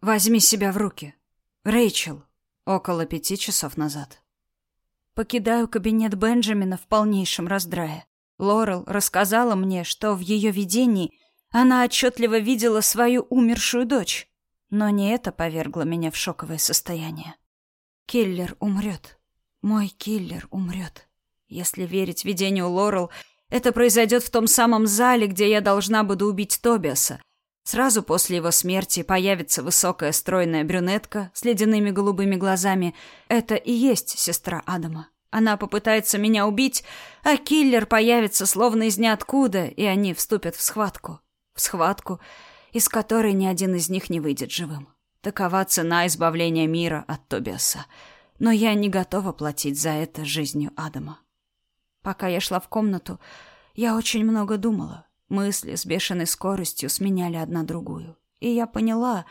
Возьми себя в руки. Рэйчел. Около пяти часов назад. Покидаю кабинет Бенджамина в полнейшем раздрае. Лорел рассказала мне, что в ее видении она отчетливо видела свою умершую дочь. Но не это повергло меня в шоковое состояние. Киллер умрет. Мой киллер умрет. Если верить видению Лорел, это произойдет в том самом зале, где я должна буду убить Тобиаса. Сразу после его смерти появится высокая стройная брюнетка с ледяными голубыми глазами. Это и есть сестра Адама. Она попытается меня убить, а киллер появится словно из ниоткуда, и они вступят в схватку. В схватку, из которой ни один из них не выйдет живым. Такова цена избавления мира от Тобиаса. Но я не готова платить за это жизнью Адама. Пока я шла в комнату, я очень много думала. Мысли с бешеной скоростью сменяли одна другую. И я поняла,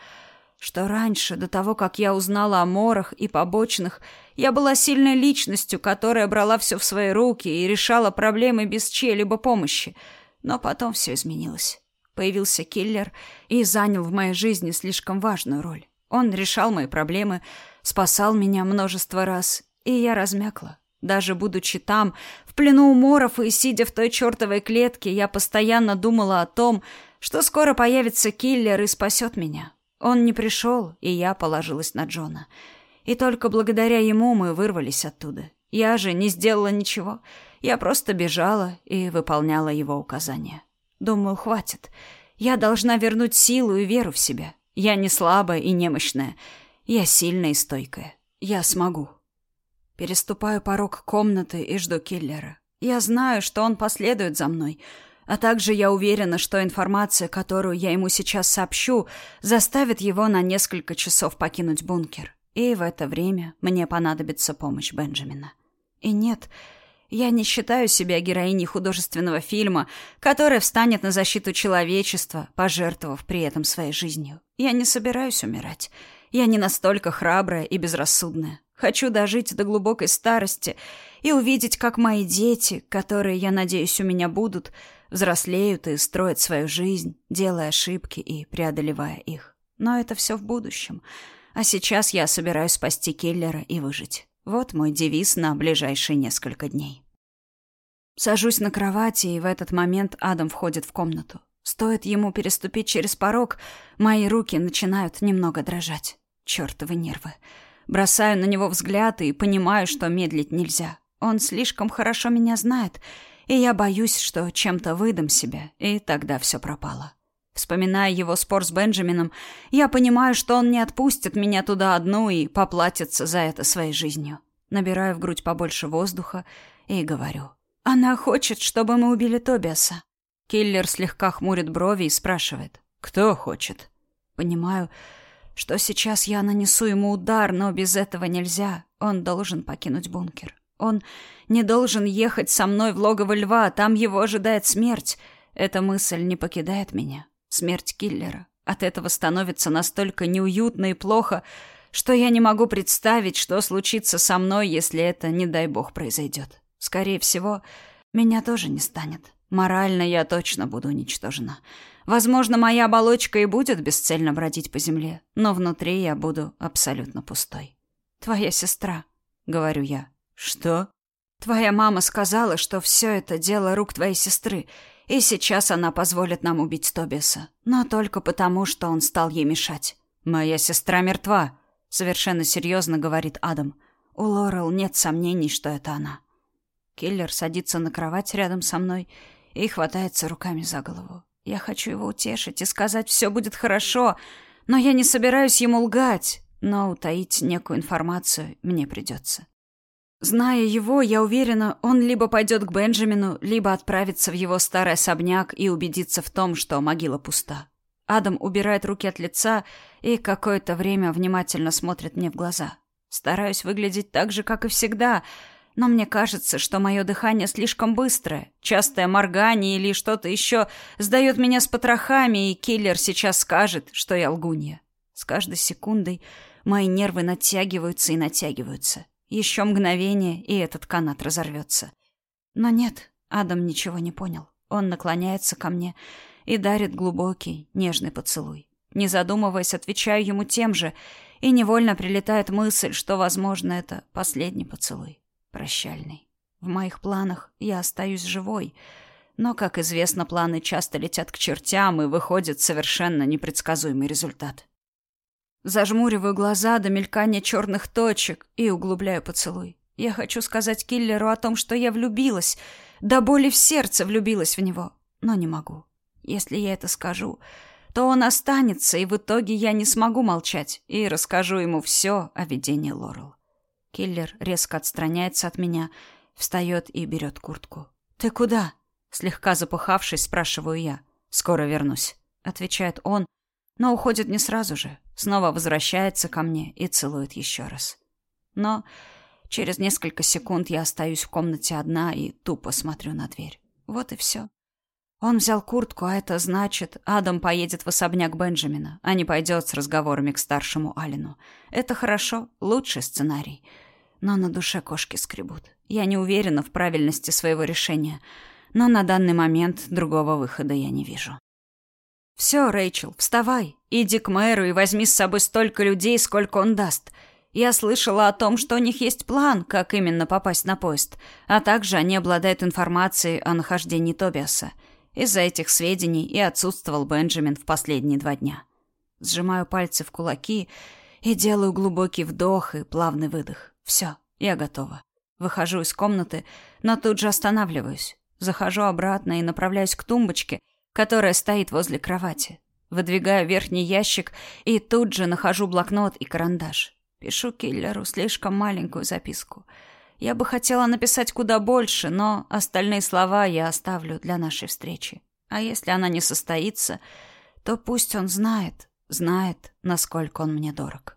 что раньше, до того, как я узнала о морах и побочных, я была сильной личностью, которая брала все в свои руки и решала проблемы без чьей-либо помощи. Но потом все изменилось. Появился киллер и занял в моей жизни слишком важную роль. Он решал мои проблемы, спасал меня множество раз, и я размякла. Даже будучи там, в плену у моров и сидя в той чертовой клетке, я постоянно думала о том, что скоро появится киллер и спасет меня. Он не пришел, и я положилась на Джона. И только благодаря ему мы вырвались оттуда. Я же не сделала ничего. Я просто бежала и выполняла его указания. Думаю, хватит. Я должна вернуть силу и веру в себя. Я не слабая и немощная. Я сильная и стойкая. Я смогу. Переступаю порог комнаты и жду киллера. Я знаю, что он последует за мной, а также я уверена, что информация, которую я ему сейчас сообщу, заставит его на несколько часов покинуть бункер. И в это время мне понадобится помощь Бенджамина. И нет, я не считаю себя героиней художественного фильма, которая встанет на защиту человечества, пожертвовав при этом своей жизнью. Я не собираюсь умирать. Я не настолько храбрая и безрассудная. Хочу дожить до глубокой старости и увидеть, как мои дети, которые, я надеюсь, у меня будут, взрослеют и строят свою жизнь, делая ошибки и преодолевая их. Но это все в будущем. А сейчас я собираюсь спасти киллера и выжить. Вот мой девиз на ближайшие несколько дней. Сажусь на кровати, и в этот момент Адам входит в комнату. Стоит ему переступить через порог, мои руки начинают немного дрожать. Чёртовы нервы. Бросаю на него взгляд и понимаю, что медлить нельзя. Он слишком хорошо меня знает, и я боюсь, что чем-то выдам себя, и тогда все пропало. Вспоминая его спор с Бенджамином, я понимаю, что он не отпустит меня туда одну и поплатится за это своей жизнью. Набираю в грудь побольше воздуха и говорю. «Она хочет, чтобы мы убили Тобиаса». Киллер слегка хмурит брови и спрашивает. «Кто хочет?» Понимаю, что сейчас я нанесу ему удар, но без этого нельзя. Он должен покинуть бункер. Он не должен ехать со мной в логово льва, там его ожидает смерть. Эта мысль не покидает меня. Смерть киллера. От этого становится настолько неуютно и плохо, что я не могу представить, что случится со мной, если это, не дай бог, произойдет. Скорее всего, меня тоже не станет. Морально я точно буду уничтожена. Возможно, моя оболочка и будет бесцельно бродить по земле, но внутри я буду абсолютно пустой. «Твоя сестра», — говорю я. «Что?» «Твоя мама сказала, что все это дело рук твоей сестры, и сейчас она позволит нам убить Тобиаса, но только потому, что он стал ей мешать». «Моя сестра мертва», — совершенно серьезно говорит Адам. У Лорел нет сомнений, что это она. Киллер садится на кровать рядом со мной и хватается руками за голову. Я хочу его утешить и сказать, все будет хорошо, но я не собираюсь ему лгать, но утаить некую информацию мне придется. Зная его, я уверена, он либо пойдет к Бенджамину, либо отправится в его старый особняк и убедится в том, что могила пуста. Адам убирает руки от лица и какое-то время внимательно смотрит мне в глаза. Стараюсь выглядеть так же, как и всегда — но мне кажется, что мое дыхание слишком быстрое. Частое моргание или что-то еще сдает меня с потрохами, и киллер сейчас скажет, что я лгунья. С каждой секундой мои нервы натягиваются и натягиваются. Еще мгновение, и этот канат разорвется. Но нет, Адам ничего не понял. Он наклоняется ко мне и дарит глубокий, нежный поцелуй. Не задумываясь, отвечаю ему тем же, и невольно прилетает мысль, что, возможно, это последний поцелуй. Прощальный. В моих планах я остаюсь живой, но, как известно, планы часто летят к чертям, и выходит совершенно непредсказуемый результат. Зажмуриваю глаза до мелькания черных точек и углубляю поцелуй. Я хочу сказать киллеру о том, что я влюбилась, до боли в сердце влюбилась в него, но не могу. Если я это скажу, то он останется, и в итоге я не смогу молчать и расскажу ему все о видении Лорел. Киллер резко отстраняется от меня, встает и берет куртку. «Ты куда?» Слегка запыхавшись, спрашиваю я. «Скоро вернусь», — отвечает он, но уходит не сразу же. Снова возвращается ко мне и целует еще раз. Но через несколько секунд я остаюсь в комнате одна и тупо смотрю на дверь. Вот и все. Он взял куртку, а это значит, Адам поедет в особняк Бенджамина, а не пойдет с разговорами к старшему Алину. Это хорошо, лучший сценарий. Но на душе кошки скребут. Я не уверена в правильности своего решения, но на данный момент другого выхода я не вижу. «Все, Рэйчел, вставай. Иди к мэру и возьми с собой столько людей, сколько он даст. Я слышала о том, что у них есть план, как именно попасть на поезд, а также они обладают информацией о нахождении Тобиаса. Из-за этих сведений и отсутствовал Бенджамин в последние два дня. Сжимаю пальцы в кулаки и делаю глубокий вдох и плавный выдох. Все, я готова. Выхожу из комнаты, но тут же останавливаюсь. Захожу обратно и направляюсь к тумбочке, которая стоит возле кровати. Выдвигаю верхний ящик и тут же нахожу блокнот и карандаш. Пишу киллеру слишком маленькую записку. Я бы хотела написать куда больше, но остальные слова я оставлю для нашей встречи. А если она не состоится, то пусть он знает, знает, насколько он мне дорог.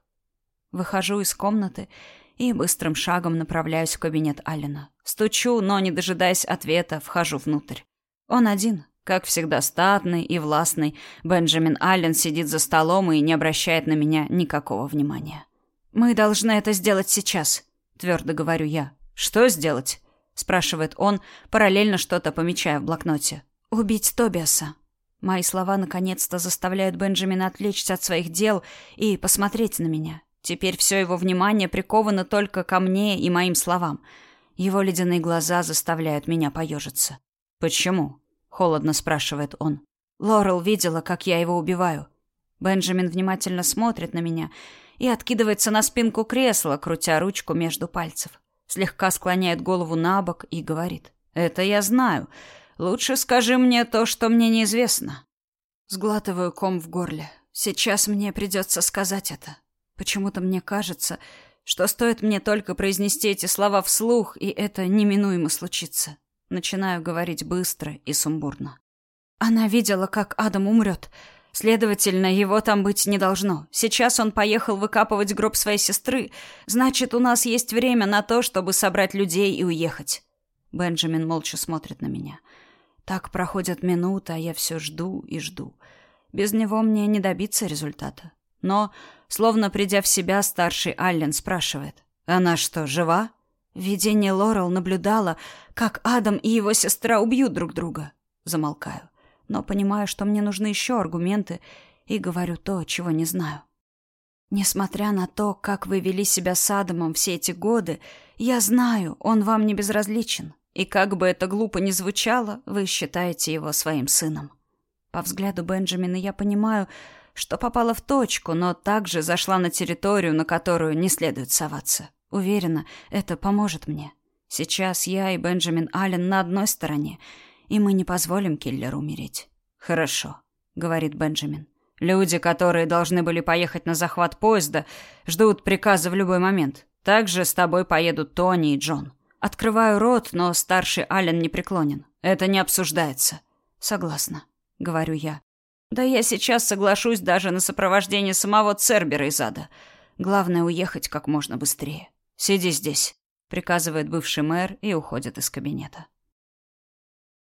Выхожу из комнаты и быстрым шагом направляюсь в кабинет Алина. Стучу, но, не дожидаясь ответа, вхожу внутрь. Он один, как всегда, статный и властный, Бенджамин Аллен сидит за столом и не обращает на меня никакого внимания. «Мы должны это сделать сейчас», — твердо говорю я. «Что сделать?» — спрашивает он, параллельно что-то помечая в блокноте. «Убить Тобиаса». Мои слова наконец-то заставляют Бенджамина отвлечься от своих дел и посмотреть на меня. Теперь все его внимание приковано только ко мне и моим словам. Его ледяные глаза заставляют меня поежиться. «Почему?» холодно спрашивает он. Лорел видела, как я его убиваю. Бенджамин внимательно смотрит на меня и откидывается на спинку кресла, крутя ручку между пальцев. Слегка склоняет голову на бок и говорит: "Это я знаю. Лучше скажи мне то, что мне неизвестно". Сглатываю ком в горле. Сейчас мне придется сказать это. Почему-то мне кажется, что стоит мне только произнести эти слова вслух, и это неминуемо случится. Начинаю говорить быстро и сумбурно. Она видела, как Адам умрет. Следовательно, его там быть не должно. Сейчас он поехал выкапывать гроб своей сестры. Значит, у нас есть время на то, чтобы собрать людей и уехать. Бенджамин молча смотрит на меня. Так проходят минуты, а я все жду и жду. Без него мне не добиться результата. Но, словно придя в себя, старший Аллен спрашивает. «Она что, жива?» Видение Лорел наблюдала, как Адам и его сестра убьют друг друга. Замолкаю, но понимаю, что мне нужны еще аргументы, и говорю то, чего не знаю. Несмотря на то, как вы вели себя с Адамом все эти годы, я знаю, он вам не безразличен. И как бы это глупо ни звучало, вы считаете его своим сыном. По взгляду Бенджамина я понимаю, что попала в точку, но также зашла на территорию, на которую не следует соваться. Уверена, это поможет мне. Сейчас я и Бенджамин Аллен на одной стороне, и мы не позволим киллеру умереть. Хорошо, говорит Бенджамин. Люди, которые должны были поехать на захват поезда, ждут приказа в любой момент. Также с тобой поедут Тони и Джон. Открываю рот, но старший Аллен не преклонен. Это не обсуждается. Согласна, говорю я. Да я сейчас соглашусь даже на сопровождение самого Цербера из ада. Главное уехать как можно быстрее. «Сиди здесь», — приказывает бывший мэр и уходит из кабинета.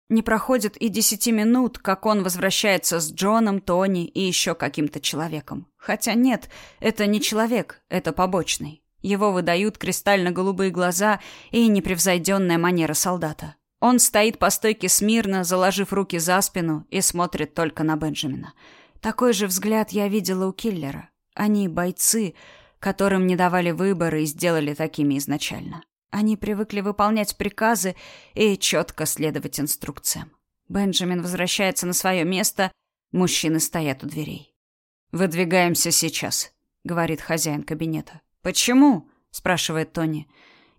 Не проходит и десяти минут, как он возвращается с Джоном, Тони и еще каким-то человеком. Хотя нет, это не человек, это побочный. Его выдают кристально-голубые глаза и непревзойденная манера солдата. Он стоит по стойке смирно, заложив руки за спину и смотрит только на Бенджамина. Такой же взгляд я видела у киллера. Они бойцы, которым не давали выбора и сделали такими изначально. Они привыкли выполнять приказы и четко следовать инструкциям. Бенджамин возвращается на свое место, мужчины стоят у дверей. «Выдвигаемся сейчас», — говорит хозяин кабинета. «Почему?» — спрашивает Тони.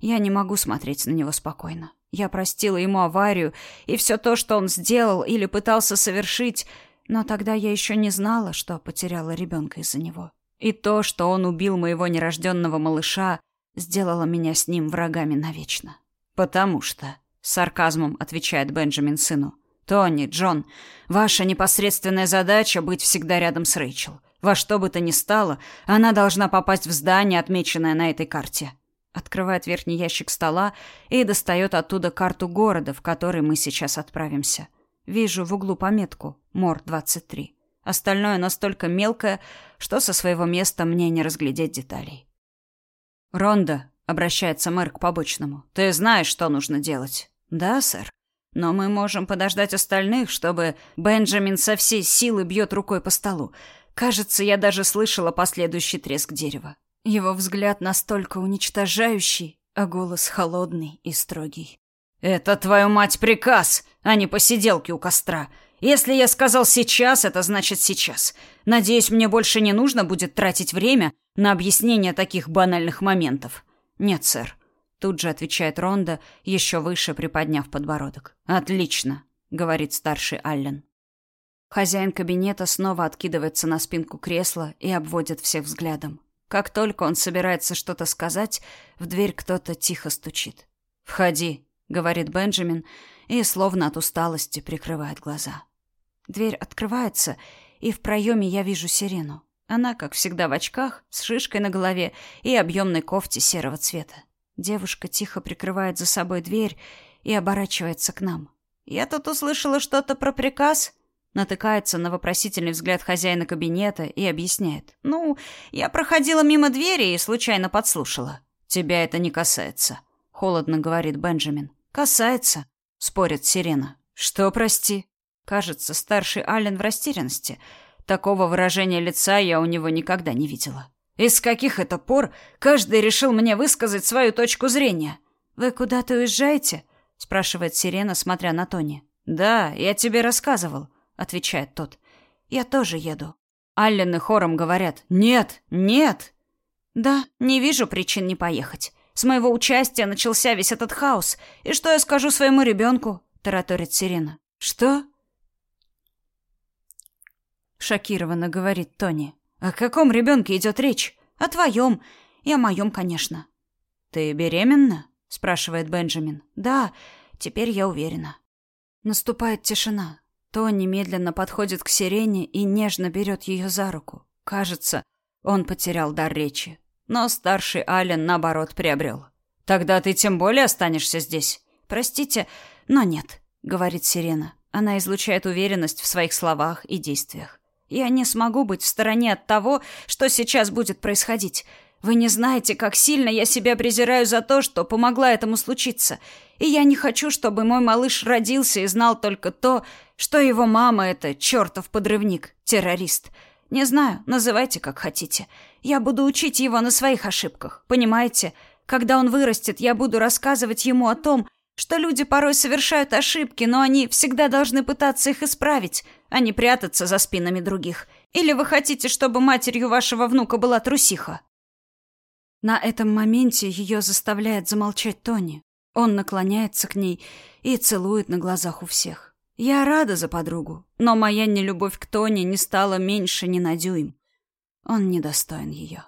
Я не могу смотреть на него спокойно. Я простила ему аварию и все то, что он сделал или пытался совершить, но тогда я еще не знала, что потеряла ребенка из-за него. И то, что он убил моего нерожденного малыша, сделало меня с ним врагами навечно. «Потому что...» — сарказмом отвечает Бенджамин сыну. «Тони, Джон, ваша непосредственная задача — быть всегда рядом с Рэйчел. Во что бы то ни стало, она должна попасть в здание, отмеченное на этой карте. Открывает верхний ящик стола и достает оттуда карту города, в который мы сейчас отправимся. Вижу в углу пометку «Мор-23». Остальное настолько мелкое, что со своего места мне не разглядеть деталей. «Ронда», — обращается мэр к побочному, — «ты знаешь, что нужно делать?» «Да, сэр. Но мы можем подождать остальных, чтобы Бенджамин со всей силы бьет рукой по столу. Кажется, я даже слышала последующий треск дерева. Его взгляд настолько уничтожающий, а голос холодный и строгий. «Это, твою мать, приказ, а не посиделки у костра. Если я сказал «сейчас», это значит «сейчас». Надеюсь, мне больше не нужно будет тратить время на объяснение таких банальных моментов». «Нет, сэр», — тут же отвечает Ронда, еще выше приподняв подбородок. «Отлично», — говорит старший Аллен. Хозяин кабинета снова откидывается на спинку кресла и обводит всех взглядом. Как только он собирается что-то сказать, в дверь кто-то тихо стучит. «Входи», — говорит Бенджамин, и словно от усталости прикрывает глаза. Дверь открывается, и в проеме я вижу сирену. Она, как всегда, в очках, с шишкой на голове и объемной кофте серого цвета. Девушка тихо прикрывает за собой дверь и оборачивается к нам. «Я тут услышала что-то про приказ», натыкается на вопросительный взгляд хозяина кабинета и объясняет. «Ну, я проходила мимо двери и случайно подслушала». «Тебя это не касается», — холодно говорит Бенджамин. «Касается», — спорит Сирена. «Что, прости?» Кажется, старший Аллен в растерянности. Такого выражения лица я у него никогда не видела. «Из каких это пор каждый решил мне высказать свою точку зрения?» «Вы куда-то уезжаете?» — спрашивает Сирена, смотря на Тони. «Да, я тебе рассказывал отвечает тот. Я тоже еду. Аллен и хором говорят: "Нет, нет". Да, не вижу причин не поехать. С моего участия начался весь этот хаос. И что я скажу своему ребенку? тараторит Сирена. Что? Шокированно говорит Тони. О каком ребенке идет речь? О твоем. И о моем, конечно. Ты беременна? спрашивает Бенджамин. Да, теперь я уверена. Наступает тишина. Тони медленно подходит к сирене и нежно берет ее за руку. Кажется, он потерял дар речи. Но старший Ален, наоборот, приобрел. «Тогда ты тем более останешься здесь?» «Простите, но нет», — говорит сирена. Она излучает уверенность в своих словах и действиях. «Я не смогу быть в стороне от того, что сейчас будет происходить. Вы не знаете, как сильно я себя презираю за то, что помогла этому случиться. И я не хочу, чтобы мой малыш родился и знал только то, что его мама — это чертов подрывник, террорист. Не знаю, называйте как хотите. Я буду учить его на своих ошибках, понимаете? Когда он вырастет, я буду рассказывать ему о том, что люди порой совершают ошибки, но они всегда должны пытаться их исправить, а не прятаться за спинами других. Или вы хотите, чтобы матерью вашего внука была трусиха? На этом моменте ее заставляет замолчать Тони. Он наклоняется к ней и целует на глазах у всех. Я рада за подругу, но моя нелюбовь к Тони не стала меньше ни на дюйм. Он недостоин ее.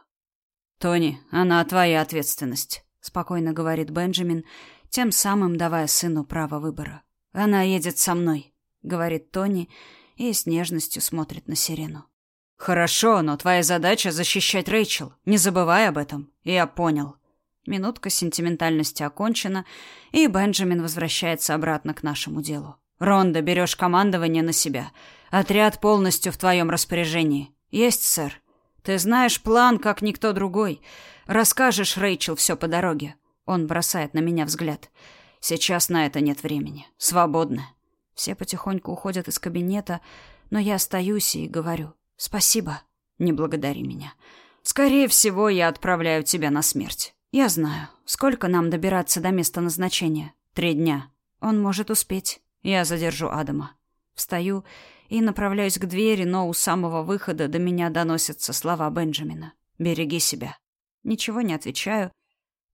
«Тони, она твоя ответственность», — спокойно говорит Бенджамин, тем самым давая сыну право выбора. «Она едет со мной», — говорит Тони и с нежностью смотрит на Сирену. «Хорошо, но твоя задача — защищать Рэйчел. Не забывай об этом». «Я понял». Минутка сентиментальности окончена, и Бенджамин возвращается обратно к нашему делу. «Ронда, берешь командование на себя. Отряд полностью в твоем распоряжении». «Есть, сэр. Ты знаешь план, как никто другой. Расскажешь Рэйчел все по дороге». Он бросает на меня взгляд. «Сейчас на это нет времени. Свободно». Все потихоньку уходят из кабинета, но я остаюсь и говорю. Спасибо. Не благодари меня. Скорее всего, я отправляю тебя на смерть. Я знаю. Сколько нам добираться до места назначения? Три дня. Он может успеть. Я задержу Адама. Встаю и направляюсь к двери, но у самого выхода до меня доносятся слова Бенджамина. «Береги себя». Ничего не отвечаю.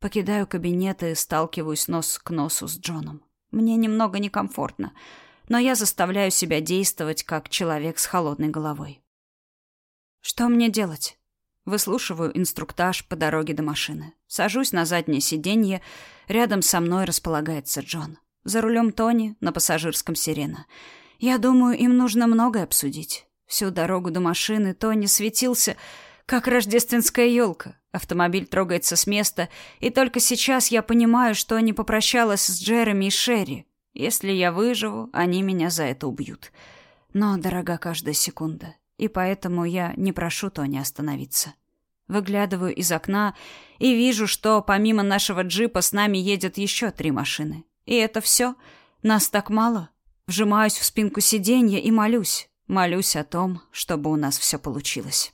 Покидаю кабинет и сталкиваюсь нос к носу с Джоном. Мне немного некомфортно, но я заставляю себя действовать как человек с холодной головой. Что мне делать? Выслушиваю инструктаж по дороге до машины. Сажусь на заднее сиденье. Рядом со мной располагается Джон. За рулем Тони, на пассажирском Сирена. Я думаю, им нужно многое обсудить. Всю дорогу до машины Тони светился, как рождественская елка. Автомобиль трогается с места, и только сейчас я понимаю, что не попрощалась с Джереми и Шерри. Если я выживу, они меня за это убьют. Но дорога каждая секунда, и поэтому я не прошу Тони остановиться. Выглядываю из окна и вижу, что помимо нашего джипа с нами едет еще три машины. И это все? Нас так мало? Вжимаюсь в спинку сиденья и молюсь. Молюсь о том, чтобы у нас все получилось.